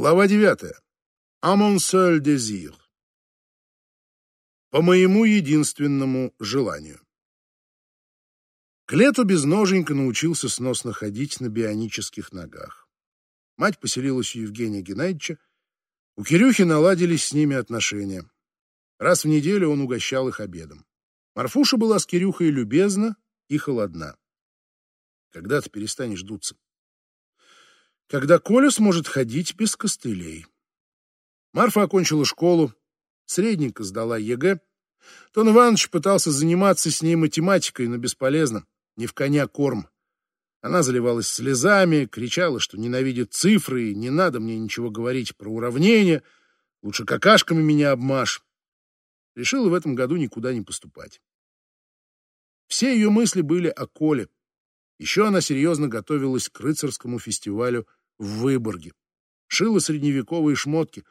Глава девятая. Амон seul désir. По моему единственному желанию. К лету безноженько научился сносно ходить на бионических ногах. Мать поселилась у Евгения Геннадьевича. У Кирюхи наладились с ними отношения. Раз в неделю он угощал их обедом. Марфуша была с Кирюхой любезна и холодна. Когда ты перестанешь дуться? Когда Коля сможет ходить без костылей. Марфа окончила школу, средненько сдала ЕГЭ. Тон Иванович пытался заниматься с ней математикой, но бесполезно, не в коня корм. Она заливалась слезами, кричала, что ненавидит цифры, и не надо мне ничего говорить про уравнения, лучше какашками меня обмажь. Решила в этом году никуда не поступать. Все ее мысли были о Коле. Еще она серьезно готовилась к рыцарскому фестивалю в Выборге. Шила средневековые шмотки,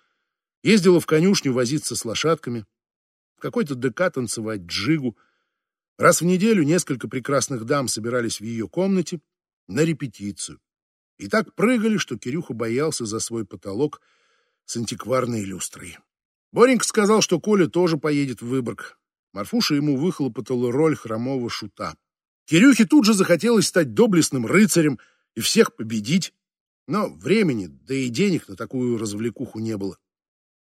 ездила в конюшню возиться с лошадками, в какой-то ДК танцевать джигу. Раз в неделю несколько прекрасных дам собирались в ее комнате на репетицию. И так прыгали, что Кирюха боялся за свой потолок с антикварной люстрой. Боренька сказал, что Коля тоже поедет в Выборг. Марфуша ему выхлопотала роль хромого шута. Кирюхе тут же захотелось стать доблестным рыцарем и всех победить. Но времени, да и денег на такую развлекуху не было.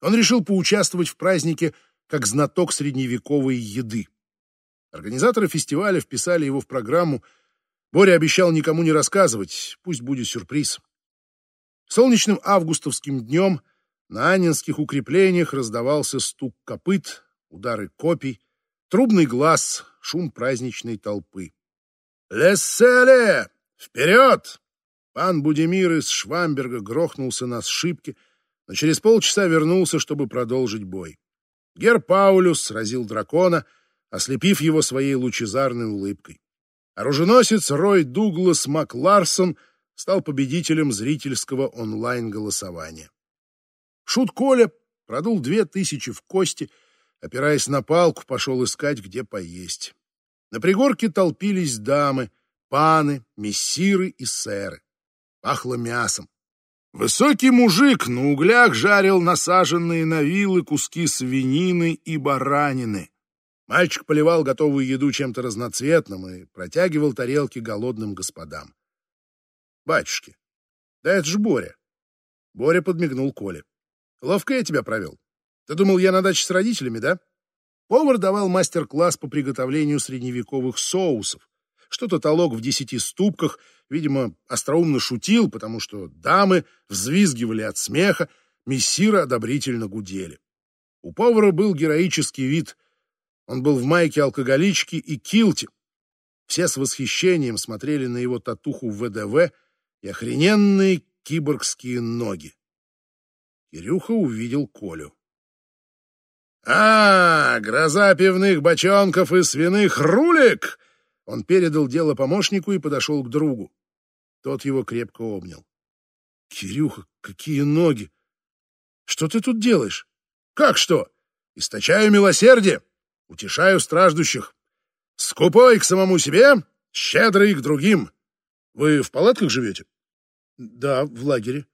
Он решил поучаствовать в празднике как знаток средневековой еды. Организаторы фестиваля вписали его в программу. Боря обещал никому не рассказывать, пусть будет сюрприз. Солнечным августовским днем на Анинских укреплениях раздавался стук копыт, удары копий, трубный глаз, шум праздничной толпы. «Лесселе! Вперед!» Пан Будимир из Швамберга грохнулся на сшибке, но через полчаса вернулся, чтобы продолжить бой. Гер Паулюс сразил дракона, ослепив его своей лучезарной улыбкой. Оруженосец Рой Дуглас Макларсон стал победителем зрительского онлайн-голосования. Шут Коля продул две тысячи в кости, опираясь на палку, пошел искать, где поесть. На пригорке толпились дамы, паны, мессиры и сэры пахло мясом. Высокий мужик на углях жарил насаженные на вилы куски свинины и баранины. Мальчик поливал готовую еду чем-то разноцветным и протягивал тарелки голодным господам. «Батюшки, да это ж Боря!» Боря подмигнул Коле. «Ловко я тебя провел. Ты думал, я на даче с родителями, да?» Повар давал мастер-класс по приготовлению средневековых соусов, что-то толок в десяти ступках, видимо, остроумно шутил, потому что дамы взвизгивали от смеха, мессиры одобрительно гудели. У повара был героический вид. Он был в майке алкоголички и килте. Все с восхищением смотрели на его татуху в ВДВ и охрененные киборгские ноги. Кирюха увидел Колю. «А, гроза пивных бочонков и свиных рулик!» Он передал дело помощнику и подошел к другу. Тот его крепко обнял. «Кирюха, какие ноги! Что ты тут делаешь?» «Как что? Источаю милосердие, утешаю страждущих. Скупой к самому себе, щедрый к другим. Вы в палатках живете?» «Да, в лагере.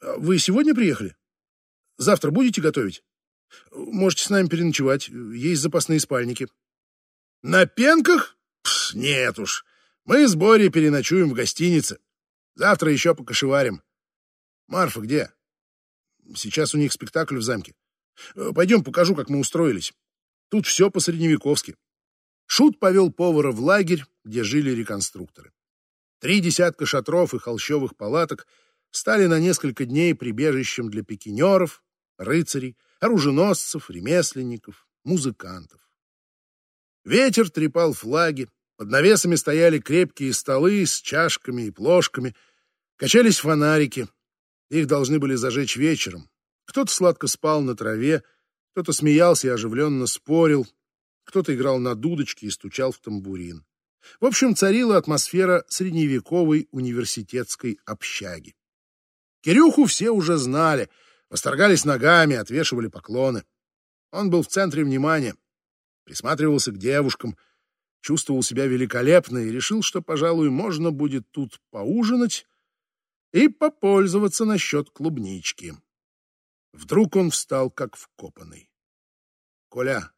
А вы сегодня приехали? Завтра будете готовить? Можете с нами переночевать, есть запасные спальники». «На пенках?» Нет уж. Мы с Борей переночуем в гостинице. Завтра еще покошеварим. Марфа где? Сейчас у них спектакль в замке. Э, пойдем покажу, как мы устроились. Тут все по-средневековски. Шут повел повара в лагерь, где жили реконструкторы. Три десятка шатров и холщовых палаток стали на несколько дней прибежищем для пикинеров, рыцарей, оруженосцев, ремесленников, музыкантов. Ветер трепал флаги, под навесами стояли крепкие столы с чашками и плошками, качались фонарики. Их должны были зажечь вечером. Кто-то сладко спал на траве, кто-то смеялся и оживленно спорил, кто-то играл на дудочке и стучал в тамбурин. В общем, царила атмосфера средневековой университетской общаги. Кирюху все уже знали, восторгались ногами, отвешивали поклоны. Он был в центре внимания присматривался к девушкам, чувствовал себя великолепно и решил, что, пожалуй, можно будет тут поужинать, и попользоваться насчет клубнички. Вдруг он встал, как вкопанный. «Коля,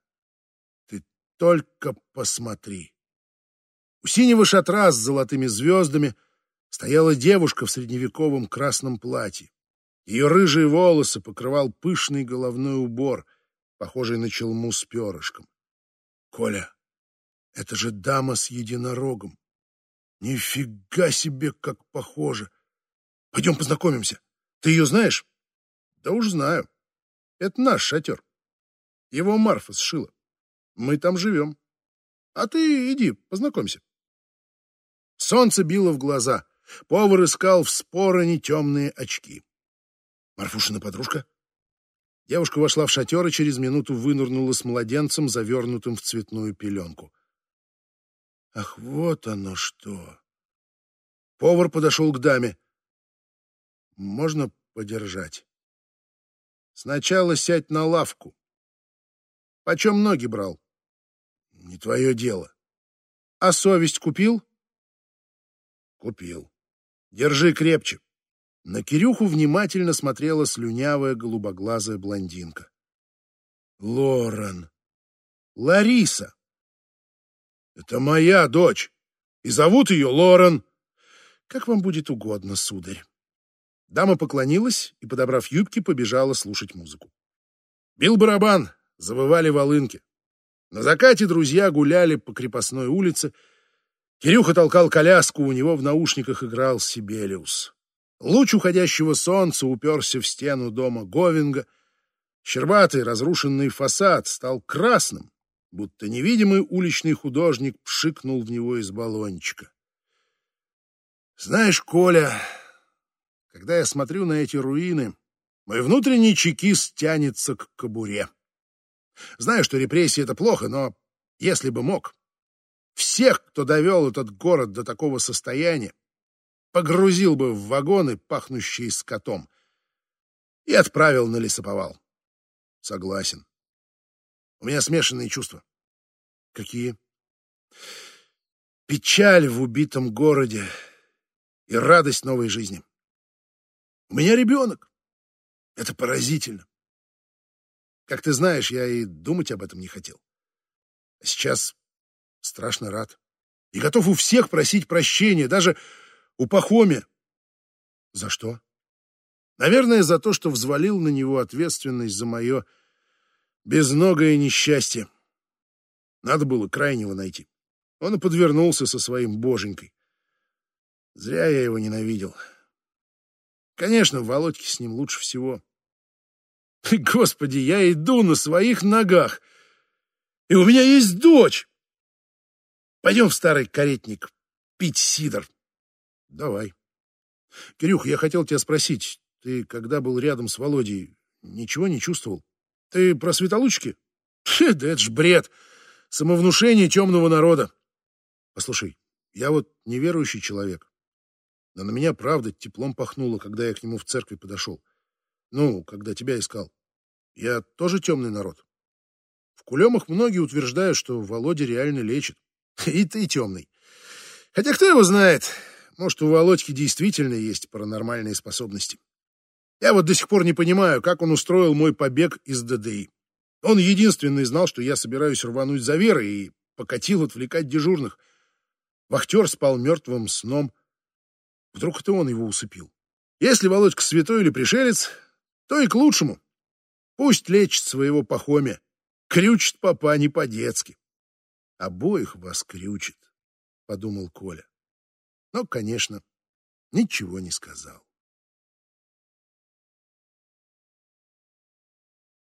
ты только посмотри!» У синего шатра с золотыми звездами стояла девушка в средневековом красном платье. Ее рыжие волосы покрывал пышный головной убор, похожий на челму с перышком. «Коля, это же дама с единорогом! Нифига себе, как похоже! Пойдем познакомимся. Ты ее знаешь?» «Да уж знаю. Это наш шатер. Его Марфа сшила. Мы там живем. А ты иди, познакомься». Солнце било в глаза. Повар искал в спороне темные очки. Марфушина подружка? Девушка вошла в шатер и через минуту вынырнула с младенцем, завернутым в цветную пеленку. Ах, вот оно что! Повар подошел к даме. Можно подержать? Сначала сядь на лавку. Почем ноги брал? Не твое дело. А совесть купил? Купил. Держи крепче. На Кирюху внимательно смотрела слюнявая голубоглазая блондинка. Лорен. Лариса. Это моя дочь. И зовут ее Лорен. Как вам будет угодно, сударь. Дама поклонилась и, подобрав юбки, побежала слушать музыку. Бил барабан, завывали волынки. На закате друзья гуляли по крепостной улице. Кирюха толкал коляску, у него в наушниках играл Сибелиус. Луч уходящего солнца уперся в стену дома Говинга. Щербатый разрушенный фасад стал красным, будто невидимый уличный художник пшикнул в него из баллончика. Знаешь, Коля, когда я смотрю на эти руины, мой внутренний чекист тянется к кобуре. Знаю, что репрессии — это плохо, но если бы мог, всех, кто довел этот город до такого состояния, погрузил бы в вагоны, пахнущие скотом, и отправил на лесоповал. Согласен. У меня смешанные чувства. Какие? Печаль в убитом городе и радость новой жизни. У меня ребенок. Это поразительно. Как ты знаешь, я и думать об этом не хотел. А сейчас страшно рад. И готов у всех просить прощения, даже у Пахоми. За что? Наверное, за то, что взвалил на него ответственность за мое безногое несчастье. Надо было крайнего найти. Он и подвернулся со своим боженькой. Зря я его ненавидел. Конечно, Володьке с ним лучше всего. Господи, я иду на своих ногах. И у меня есть дочь. Пойдем в старый каретник пить сидр. Давай. Кирюх, я хотел тебя спросить, ты, когда был рядом с Володей, ничего не чувствовал? Ты про светолучки? Да это ж бред. Самовнушение темного народа. Послушай, я вот неверующий человек. Но на меня, правда, теплом пахнуло, когда я к нему в церкви подошел. Ну, когда тебя искал. Я тоже темный народ. В кулемах многие утверждают, что Володя реально лечит. И ты темный. Хотя кто его знает, может, у Володьки действительно есть паранормальные способности. Я вот до сих пор не понимаю, как он устроил мой побег из ДДИ. Он единственный знал, что я собираюсь рвануть за Верой и покатил отвлекать дежурных. Вахтер спал мертвым сном. Вдруг это он его усыпил. Если Володька святой или пришелец, то и к лучшему. Пусть лечит своего пахоме. Крючит папа не по-детски. Обоих вас крючит, — подумал Коля но, конечно, ничего не сказал.